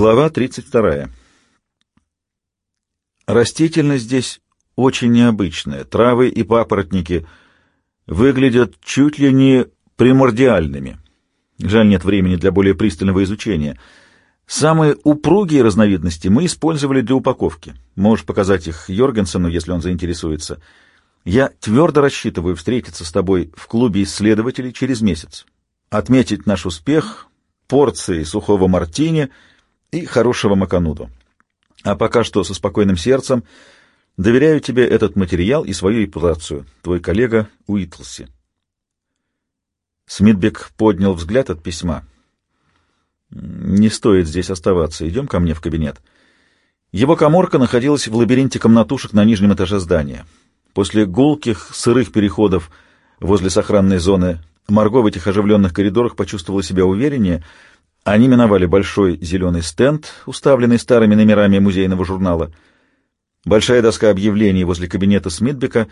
Глава 32. Растительность здесь очень необычная. Травы и папоротники выглядят чуть ли не примордиальными. Жаль, нет времени для более пристального изучения. Самые упругие разновидности мы использовали для упаковки. Можешь показать их Йоргенсену, если он заинтересуется. Я твердо рассчитываю встретиться с тобой в клубе исследователей через месяц. Отметить наш успех порцией сухого мартини и хорошего макануду. А пока что со спокойным сердцем доверяю тебе этот материал и свою репутацию, твой коллега Уитлси. Смитбек поднял взгляд от письма. «Не стоит здесь оставаться. Идем ко мне в кабинет». Его коморка находилась в лабиринте комнатушек на нижнем этаже здания. После гулких, сырых переходов возле сохранной зоны Марго в этих оживленных коридорах почувствовала себя увереннее. Они миновали большой зеленый стенд, уставленный старыми номерами музейного журнала. Большая доска объявлений возле кабинета Смитбека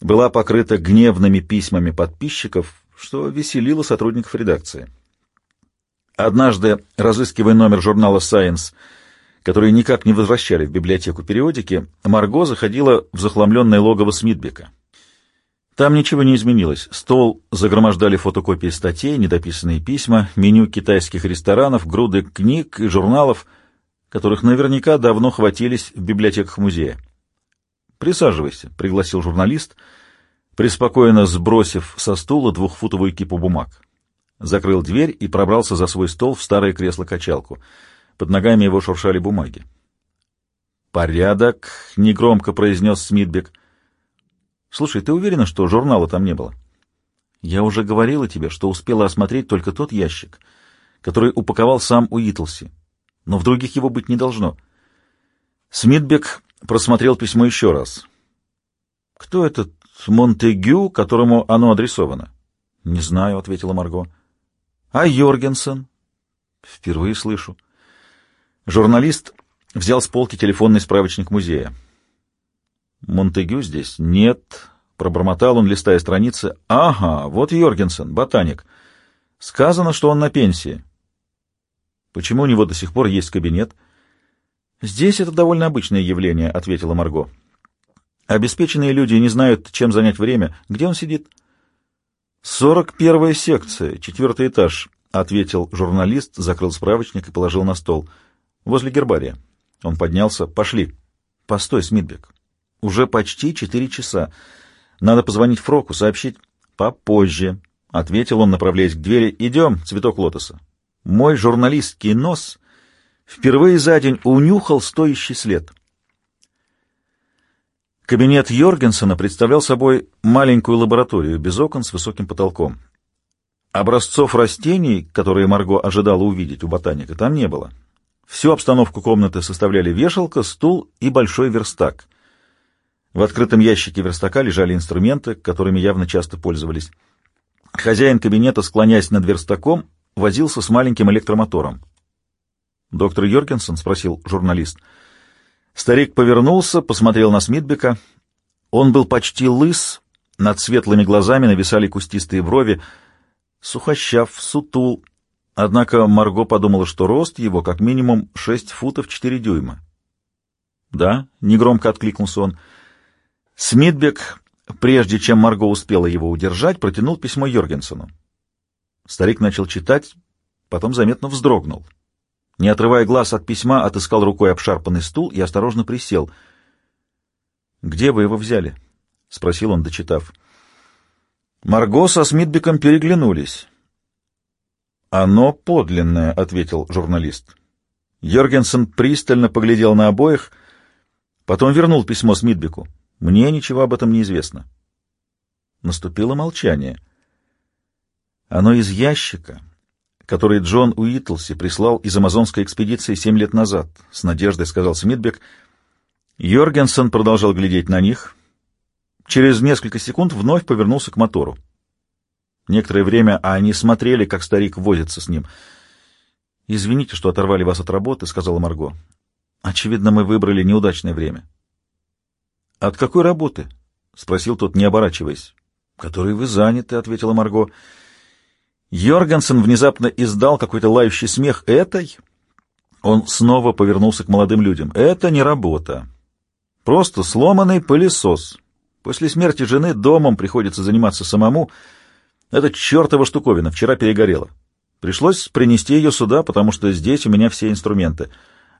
была покрыта гневными письмами подписчиков, что веселило сотрудников редакции. Однажды, разыскивая номер журнала Science, который никак не возвращали в библиотеку периодики, Марго заходила в захламленное логово Смитбека. Там ничего не изменилось. Стол загромождали фотокопии статей, недописанные письма, меню китайских ресторанов, груды книг и журналов, которых наверняка давно хватились в библиотеках музея. «Присаживайся», — пригласил журналист — преспокойно сбросив со стула двухфутовую кипу бумаг. Закрыл дверь и пробрался за свой стол в старое кресло-качалку. Под ногами его шуршали бумаги. «Порядок», — негромко произнес Смитбек. «Слушай, ты уверена, что журнала там не было?» «Я уже говорила тебе, что успела осмотреть только тот ящик, который упаковал сам Уитлси, но в других его быть не должно». Смитбек просмотрел письмо еще раз. «Кто этот Монтегю, которому оно адресовано? — Не знаю, — ответила Марго. — А Йоргенсен? — Впервые слышу. Журналист взял с полки телефонный справочник музея. — Монтегю здесь? — Нет. Пробормотал он, листая страницы. — Ага, вот Йоргенсен, ботаник. Сказано, что он на пенсии. — Почему у него до сих пор есть кабинет? — Здесь это довольно обычное явление, — ответила Марго. — Обеспеченные люди не знают, чем занять время. Где он сидит? «Сорок первая секция, четвертый этаж», — ответил журналист, закрыл справочник и положил на стол. «Возле гербария». Он поднялся. «Пошли». «Постой, Смитбек. Уже почти четыре часа. Надо позвонить Фроку, сообщить». «Попозже», — ответил он, направляясь к двери. «Идем, цветок лотоса». Мой журналистский нос впервые за день унюхал стоящий след — Кабинет Йоргенсена представлял собой маленькую лабораторию без окон с высоким потолком. Образцов растений, которые Марго ожидала увидеть у ботаника, там не было. Всю обстановку комнаты составляли вешалка, стул и большой верстак. В открытом ящике верстака лежали инструменты, которыми явно часто пользовались. Хозяин кабинета, склоняясь над верстаком, возился с маленьким электромотором. «Доктор Йоргенсен?» — спросил журналист — Старик повернулся, посмотрел на Смитбека. Он был почти лыс, над светлыми глазами нависали кустистые брови, сухощав, сутул. Однако Марго подумала, что рост его как минимум шесть футов четыре дюйма. «Да», — негромко откликнулся он. Смитбек, прежде чем Марго успела его удержать, протянул письмо Йоргенсену. Старик начал читать, потом заметно вздрогнул. Не отрывая глаз от письма, отыскал рукой обшарпанный стул и осторожно присел. «Где вы его взяли?» — спросил он, дочитав. Марго со Смитбеком переглянулись. «Оно подлинное», — ответил журналист. Йоргенсен пристально поглядел на обоих, потом вернул письмо Смитбеку. «Мне ничего об этом не известно». Наступило молчание. «Оно из ящика», который Джон Уитлси прислал из амазонской экспедиции семь лет назад, — с надеждой сказал Смитбек. Йоргенсен продолжал глядеть на них. Через несколько секунд вновь повернулся к мотору. Некоторое время они смотрели, как старик возится с ним. — Извините, что оторвали вас от работы, — сказала Марго. — Очевидно, мы выбрали неудачное время. — От какой работы? — спросил тот, не оборачиваясь. — Которой вы заняты, — ответила Марго. — Йоргенсен внезапно издал какой-то лающий смех этой. Он снова повернулся к молодым людям. «Это не работа. Просто сломанный пылесос. После смерти жены домом приходится заниматься самому. Это чертова штуковина вчера перегорела. Пришлось принести ее сюда, потому что здесь у меня все инструменты.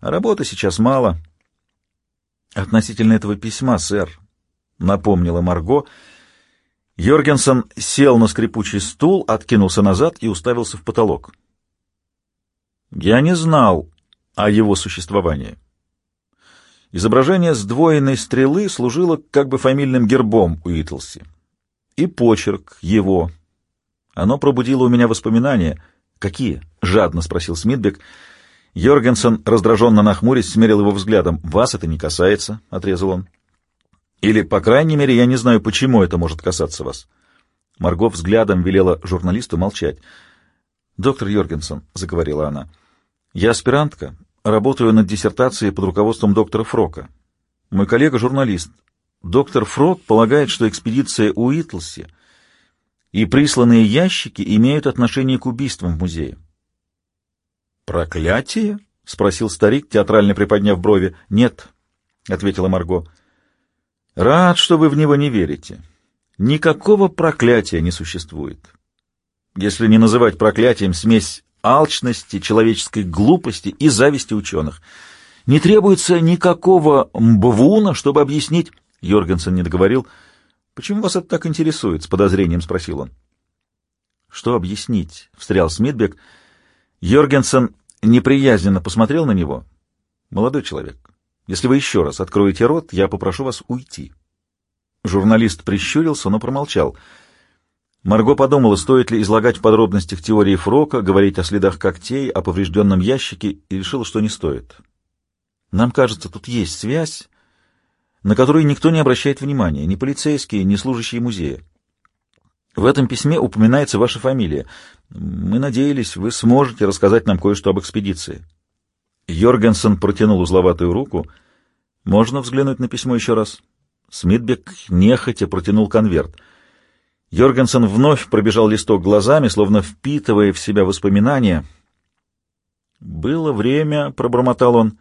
А работы сейчас мало». «Относительно этого письма, сэр», — напомнила Марго, — Йоргенсен сел на скрипучий стул, откинулся назад и уставился в потолок. Я не знал о его существовании. Изображение сдвоенной стрелы служило как бы фамильным гербом Уитлси. И почерк его. Оно пробудило у меня воспоминания. «Какие?» — жадно спросил Смитбек. Йоргенсен, раздраженно нахмурясь, смерил его взглядом. «Вас это не касается», — отрезал он. Или, по крайней мере, я не знаю, почему это может касаться вас. Марго взглядом велела журналисту молчать. «Доктор Йоргенсен», — заговорила она, — «я аспирантка, работаю над диссертацией под руководством доктора Фрока. Мой коллега — журналист. Доктор Фрок полагает, что экспедиция Уитлси и присланные ящики имеют отношение к убийствам в музее». «Проклятие?» — спросил старик, театрально приподняв брови. «Нет», — ответила Марго. Рад, что вы в него не верите. Никакого проклятия не существует. Если не называть проклятием смесь алчности, человеческой глупости и зависти ученых. Не требуется никакого мбвуна, чтобы объяснить... Йоргенсен не договорил. «Почему вас это так интересует?» — с подозрением спросил он. «Что объяснить?» — встрял Смитбек. Йоргенсен неприязненно посмотрел на него. «Молодой человек, если вы еще раз откроете рот, я попрошу вас уйти. Журналист прищурился, но промолчал. Марго подумала, стоит ли излагать в подробностях теории Фрока, говорить о следах когтей, о поврежденном ящике, и решила, что не стоит. Нам кажется, тут есть связь, на которую никто не обращает внимания, ни полицейские, ни служащие музея. В этом письме упоминается ваша фамилия. Мы надеялись, вы сможете рассказать нам кое-что об экспедиции. Йоргенсен протянул узловатую руку. «Можно взглянуть на письмо еще раз?» Смитбек нехотя протянул конверт. Йоргенсен вновь пробежал листок глазами, словно впитывая в себя воспоминания. «Было время», — пробормотал он,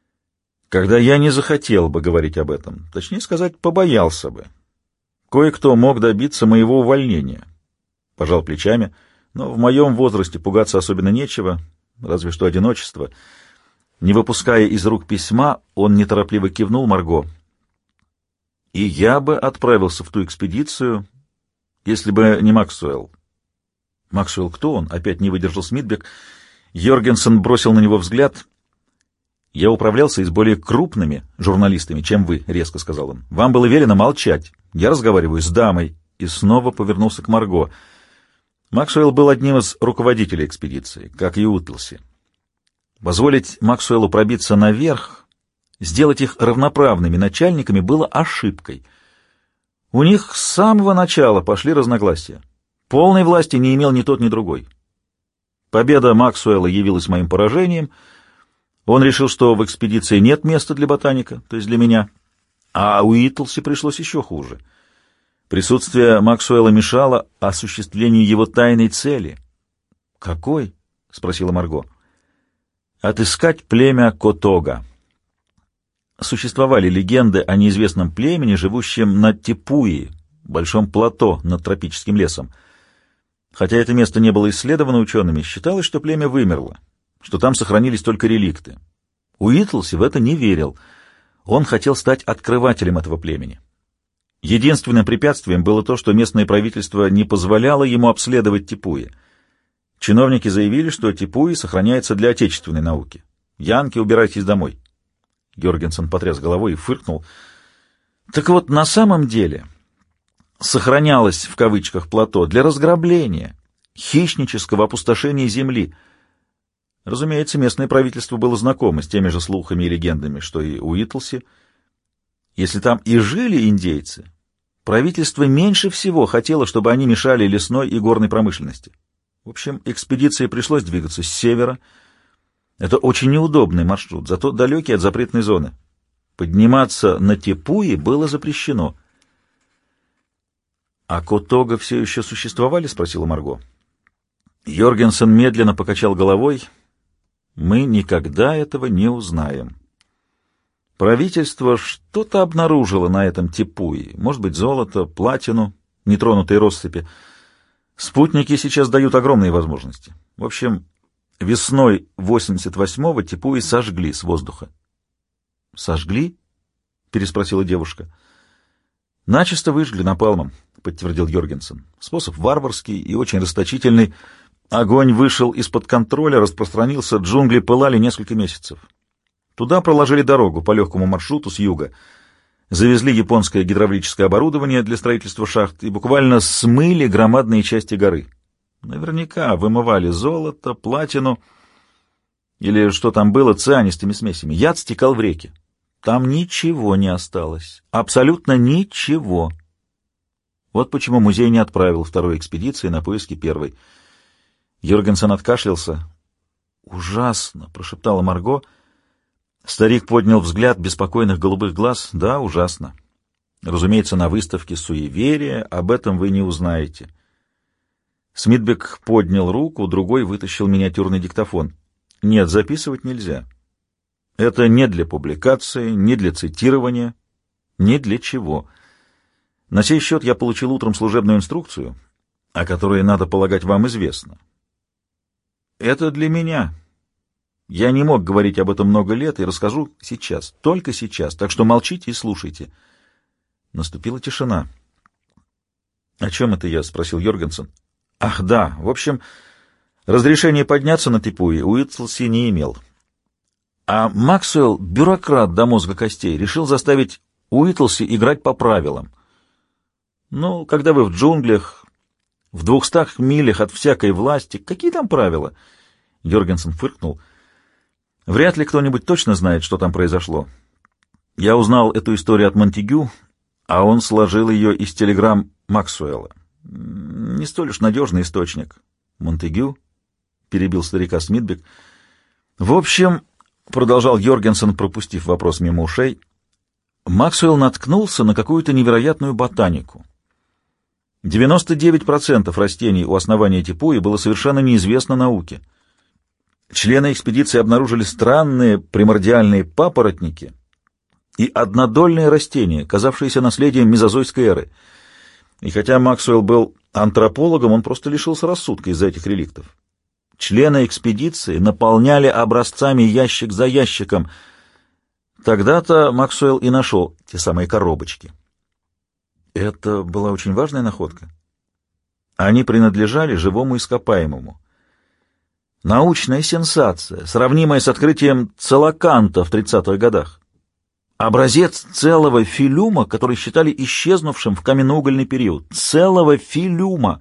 — «когда я не захотел бы говорить об этом. Точнее сказать, побоялся бы. Кое-кто мог добиться моего увольнения». Пожал плечами, но в моем возрасте пугаться особенно нечего, разве что одиночество — не выпуская из рук письма, он неторопливо кивнул Марго. «И я бы отправился в ту экспедицию, если бы не Максуэлл». «Максуэлл кто он?» — опять не выдержал Смитбек. Йоргенсен бросил на него взгляд. «Я управлялся и с более крупными журналистами, чем вы», — резко сказал он. «Вам было велено молчать. Я разговариваю с дамой». И снова повернулся к Марго. Максуэлл был одним из руководителей экспедиции, как и Утлси. Позволить Максуэлу пробиться наверх, сделать их равноправными начальниками было ошибкой. У них с самого начала пошли разногласия. Полной власти не имел ни тот, ни другой. Победа Максуэла явилась моим поражением. Он решил, что в экспедиции нет места для ботаника, то есть для меня. А у Итлси пришлось еще хуже. Присутствие Максуэла мешало осуществлению его тайной цели. «Какой?» — спросила Марго. Отыскать племя Котога. Существовали легенды о неизвестном племени, живущем на Типуи, большом плато над тропическим лесом. Хотя это место не было исследовано учеными, считалось, что племя вымерло, что там сохранились только реликты. Уитлси в это не верил. Он хотел стать открывателем этого племени. Единственным препятствием было то, что местное правительство не позволяло ему обследовать Типуи — Чиновники заявили, что Типуи сохраняется для отечественной науки. Янки, убирайтесь домой. Георгенсен потряс головой и фыркнул. Так вот, на самом деле сохранялось в кавычках плато для разграбления, хищнического опустошения земли. Разумеется, местное правительство было знакомо с теми же слухами и легендами, что и у Итлси. Если там и жили индейцы, правительство меньше всего хотело, чтобы они мешали лесной и горной промышленности. В общем, экспедиции пришлось двигаться с севера. Это очень неудобный маршрут, зато далекий от запретной зоны. Подниматься на Тепуи было запрещено. — А Котога все еще существовали? — спросила Марго. Йоргенсен медленно покачал головой. Мы никогда этого не узнаем. Правительство что-то обнаружило на этом типуе. Может быть, золото, платину, нетронутые россыпи. Спутники сейчас дают огромные возможности. В общем, весной 88-го типуи сожгли с воздуха. «Сожгли?» — переспросила девушка. «Начисто выжгли напалмом», — подтвердил Йоргенсен. «Способ варварский и очень расточительный. Огонь вышел из-под контроля, распространился, джунгли пылали несколько месяцев. Туда проложили дорогу по легкому маршруту с юга, завезли японское гидравлическое оборудование для строительства шахт и буквально смыли громадные части горы. Наверняка вымывали золото, платину или что там было цианистыми смесями. Яд стекал в реки. Там ничего не осталось. Абсолютно ничего. Вот почему музей не отправил второй экспедиции на поиски первой. Юргенсен откашлялся. «Ужасно!» — прошептала Марго — Старик поднял взгляд беспокойных голубых глаз. Да, ужасно. Разумеется, на выставке суеверия об этом вы не узнаете. Смитбек поднял руку, другой вытащил миниатюрный диктофон. Нет, записывать нельзя. Это не для публикации, не для цитирования, не для чего. На сей счет я получил утром служебную инструкцию, о которой, надо полагать, вам известно. Это для меня, я не мог говорить об этом много лет и расскажу сейчас, только сейчас, так что молчите и слушайте. Наступила тишина. — О чем это я? — спросил Йоргенсен. — Ах, да. В общем, разрешение подняться на Типуи Уитслси не имел. А Максвелл, бюрократ до мозга костей, решил заставить Уитлси играть по правилам. Ну, когда вы в джунглях, в двухстах милях от всякой власти, какие там правила? Йоргенсен фыркнул — Вряд ли кто-нибудь точно знает, что там произошло. Я узнал эту историю от Монтегю, а он сложил ее из телеграмм Максуэлла. Не столь уж надежный источник. Монтегю? Перебил старика Смитбек. В общем, продолжал Йоргенсен, пропустив вопрос мимо ушей, Максуэлл наткнулся на какую-то невероятную ботанику. 99% растений у основания Типуи было совершенно неизвестно науке — члены экспедиции обнаружили странные примордиальные папоротники и однодольные растения, казавшиеся наследием мезозойской эры. И хотя Максвелл был антропологом, он просто лишился рассудка из-за этих реликтов. Члены экспедиции наполняли образцами ящик за ящиком. Тогда-то Максвелл и нашел те самые коробочки. Это была очень важная находка. Они принадлежали живому ископаемому. Научная сенсация, сравнимая с открытием целоканта в 30-х годах. Образец целого филюма, который считали исчезнувшим в каменноугольный период. Целого филюма!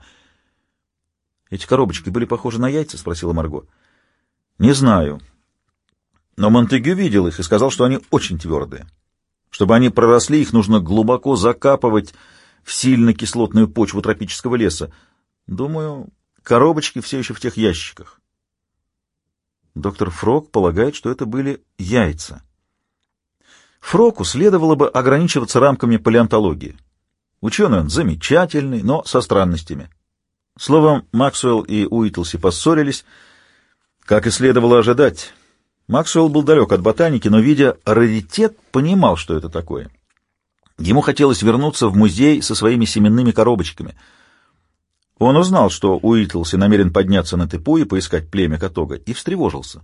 Эти коробочки были похожи на яйца? — спросила Марго. — Не знаю. Но Монтегю видел их и сказал, что они очень твердые. Чтобы они проросли, их нужно глубоко закапывать в сильно кислотную почву тропического леса. Думаю, коробочки все еще в тех ящиках. Доктор Фрок полагает, что это были яйца. Фроку следовало бы ограничиваться рамками палеонтологии. Ученый он замечательный, но со странностями. Словом, Максвелл и Уитлси поссорились, как и следовало ожидать. Максвелл был далек от ботаники, но, видя раритет, понимал, что это такое. Ему хотелось вернуться в музей со своими семенными коробочками — он узнал, что Уитлси намерен подняться на Тепу и поискать племя Катога, и встревожился.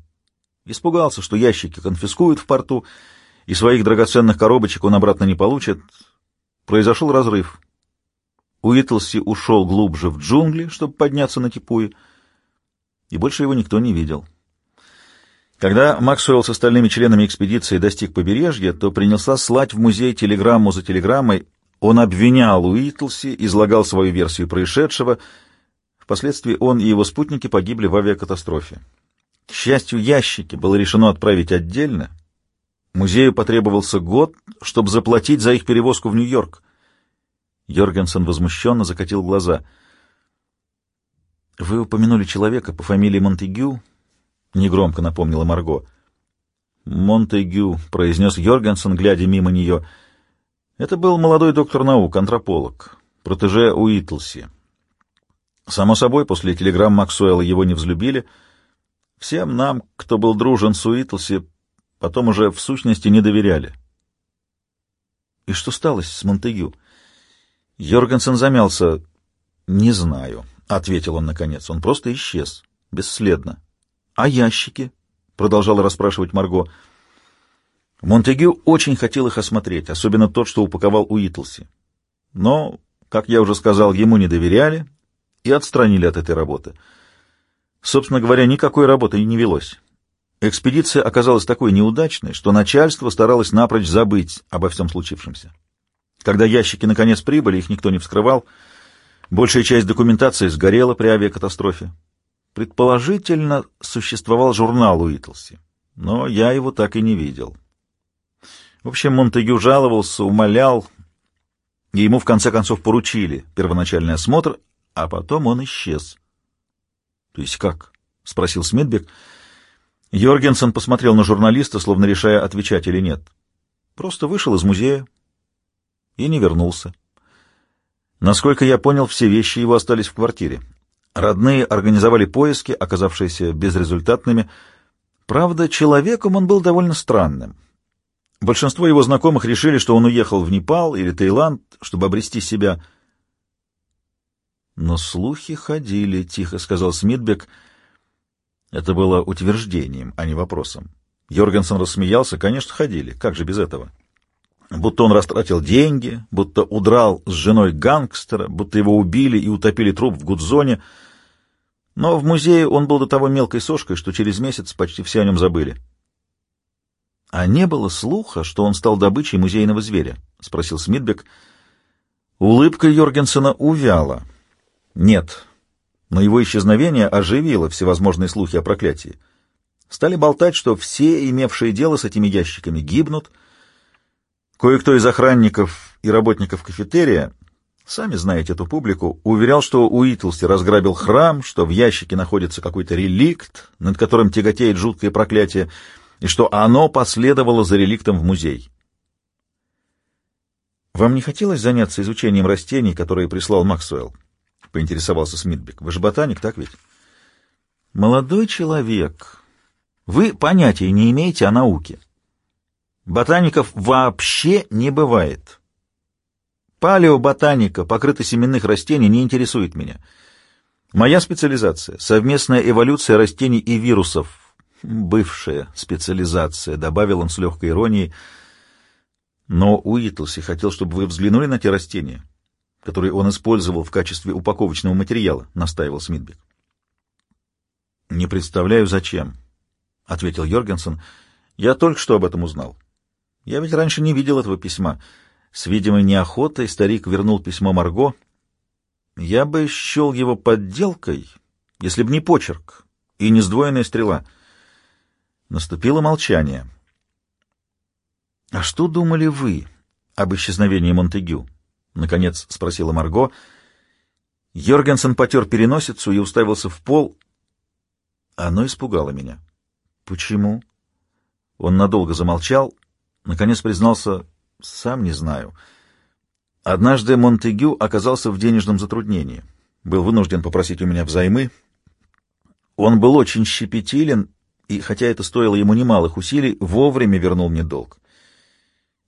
Испугался, что ящики конфискуют в порту, и своих драгоценных коробочек он обратно не получит. Произошел разрыв. Уитлси ушел глубже в джунгли, чтобы подняться на Типуи, и больше его никто не видел. Когда Максуэлл с остальными членами экспедиции достиг побережья, то принялся слать в музей телеграмму за телеграммой он обвинял Уитлси, излагал свою версию происшедшего. Впоследствии он и его спутники погибли в авиакатастрофе. К счастью, ящики было решено отправить отдельно. Музею потребовался год, чтобы заплатить за их перевозку в Нью-Йорк. Йоргенсен возмущенно закатил глаза. «Вы упомянули человека по фамилии Монтегю?» — негромко напомнила Марго. «Монтегю», — произнес Йоргенсен, глядя мимо нее, — это был молодой доктор наук, антрополог, протеже Уитлси. Само собой, после телеграмм Максуэлла его не взлюбили. Всем нам, кто был дружен с Уитлси, потом уже в сущности не доверяли. И что стало с Монтегю? Йоргенсен замялся. «Не знаю», — ответил он наконец. «Он просто исчез. Бесследно». «А ящики?» — продолжала расспрашивать Марго. Монтегю очень хотел их осмотреть, особенно тот, что упаковал Уитлси. Но, как я уже сказал, ему не доверяли и отстранили от этой работы. Собственно говоря, никакой работы и не велось. Экспедиция оказалась такой неудачной, что начальство старалось напрочь забыть обо всем случившемся. Когда ящики наконец прибыли, их никто не вскрывал. Большая часть документации сгорела при авиакатастрофе. Предположительно, существовал журнал Уитлси, но я его так и не видел. В общем, Монтегю жаловался, умолял, и ему в конце концов поручили первоначальный осмотр, а потом он исчез. — То есть как? — спросил Смитбек. — Йоргенсен посмотрел на журналиста, словно решая, отвечать или нет. Просто вышел из музея и не вернулся. Насколько я понял, все вещи его остались в квартире. Родные организовали поиски, оказавшиеся безрезультатными. Правда, человеком он был довольно странным. Большинство его знакомых решили, что он уехал в Непал или Таиланд, чтобы обрести себя. Но слухи ходили, — тихо сказал Смитбек, — это было утверждением, а не вопросом. Йоргенсен рассмеялся. Конечно, ходили. Как же без этого? Будто он растратил деньги, будто удрал с женой гангстера, будто его убили и утопили труп в Гудзоне. Но в музее он был до того мелкой сошкой, что через месяц почти все о нем забыли. — А не было слуха, что он стал добычей музейного зверя? — спросил Смитбек. Улыбка Йоргенсена увяла. — Нет, но его исчезновение оживило всевозможные слухи о проклятии. Стали болтать, что все, имевшие дело с этими ящиками, гибнут. Кое-кто из охранников и работников кафетерия, сами знаете эту публику, уверял, что Уитлси разграбил храм, что в ящике находится какой-то реликт, над которым тяготеет жуткое проклятие, и что оно последовало за реликтом в музей. Вам не хотелось заняться изучением растений, которые прислал Максвелл? поинтересовался Смитбек. Вы же ботаник, так ведь? Молодой человек, вы понятия не имеете о науке. Ботаников вообще не бывает. Палеоботаника, покрытая семенных растений, не интересует меня. Моя специализация — совместная эволюция растений и вирусов. Бывшая специализация, — добавил он с легкой иронией. Но Уитлси хотел, чтобы вы взглянули на те растения который он использовал в качестве упаковочного материала, — настаивал Смитбек. — Не представляю, зачем, — ответил Йоргенсен. — Я только что об этом узнал. Я ведь раньше не видел этого письма. С видимой неохотой старик вернул письмо Марго. Я бы счел его подделкой, если б не почерк и не сдвоенная стрела. Наступило молчание. — А что думали вы об исчезновении Монтегю? — наконец спросила Марго. Йоргенсен потер переносицу и уставился в пол. Оно испугало меня. «Почему?» Он надолго замолчал, наконец признался, «Сам не знаю». Однажды Монтегю оказался в денежном затруднении. Был вынужден попросить у меня взаймы. Он был очень щепетилен, и, хотя это стоило ему немалых усилий, вовремя вернул мне долг.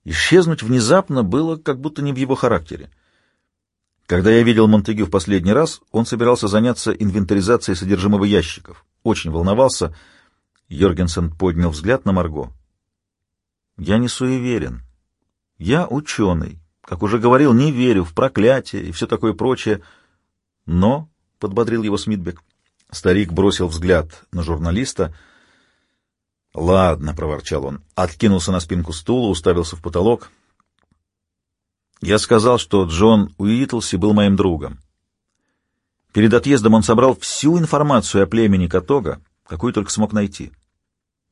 Исчезнуть внезапно было как будто не в его характере. Когда я видел Монтегю в последний раз, он собирался заняться инвентаризацией содержимого ящиков. Очень волновался. Йоргенсен поднял взгляд на Марго. «Я не суеверен. Я ученый. Как уже говорил, не верю в проклятие и все такое прочее. Но, — подбодрил его Смитбек, — старик бросил взгляд на журналиста — «Ладно», — проворчал он, откинулся на спинку стула, уставился в потолок. «Я сказал, что Джон Уитлси был моим другом. Перед отъездом он собрал всю информацию о племени Катога, какую только смог найти.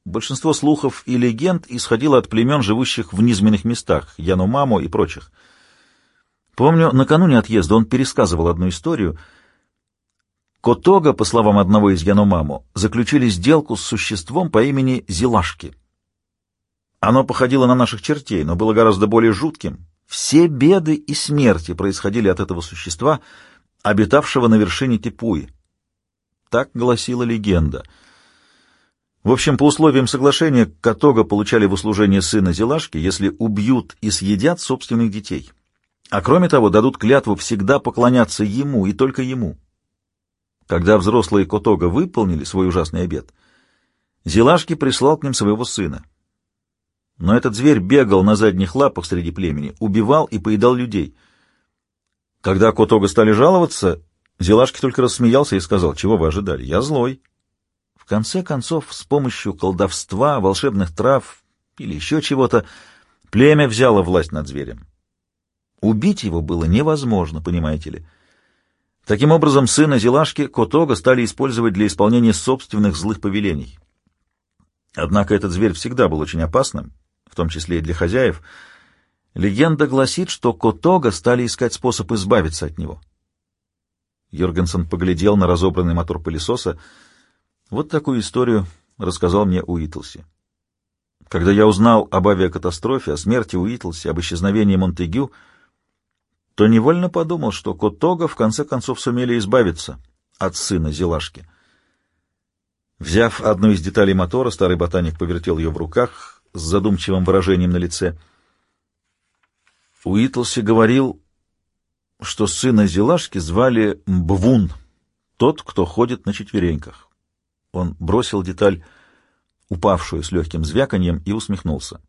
Большинство слухов и легенд исходило от племен, живущих в низменных местах, Янумаму и прочих. Помню, накануне отъезда он пересказывал одну историю — Котога, по словам одного из Яномаму, заключили сделку с существом по имени Зилашки. Оно походило на наших чертей, но было гораздо более жутким. Все беды и смерти происходили от этого существа, обитавшего на вершине Типуи. Так гласила легенда. В общем, по условиям соглашения Катога получали в услужение сына Зелашки, если убьют и съедят собственных детей. А кроме того, дадут клятву всегда поклоняться ему и только ему. Когда взрослые Котога выполнили свой ужасный обет, Зелашки прислал к ним своего сына. Но этот зверь бегал на задних лапах среди племени, убивал и поедал людей. Когда Котога стали жаловаться, Зелашки только рассмеялся и сказал, чего вы ожидали, я злой. В конце концов, с помощью колдовства, волшебных трав или еще чего-то, племя взяло власть над зверем. Убить его было невозможно, понимаете ли. Таким образом, сына Зелашки Котога стали использовать для исполнения собственных злых повелений. Однако этот зверь всегда был очень опасным, в том числе и для хозяев. Легенда гласит, что Котога стали искать способ избавиться от него. Йоргенсен поглядел на разобранный мотор пылесоса — вот такую историю рассказал мне Уитлси. Когда я узнал об авиакатастрофе, о смерти Уитлси, об исчезновении Монтегю, то невольно подумал, что Котога в конце концов сумели избавиться от сына Зелашки. Взяв одну из деталей мотора, старый ботаник повертел ее в руках с задумчивым выражением на лице. Уитлси говорил, что сына Зелашки звали Мбвун, тот, кто ходит на четвереньках. Он бросил деталь, упавшую с легким звяканьем, и усмехнулся.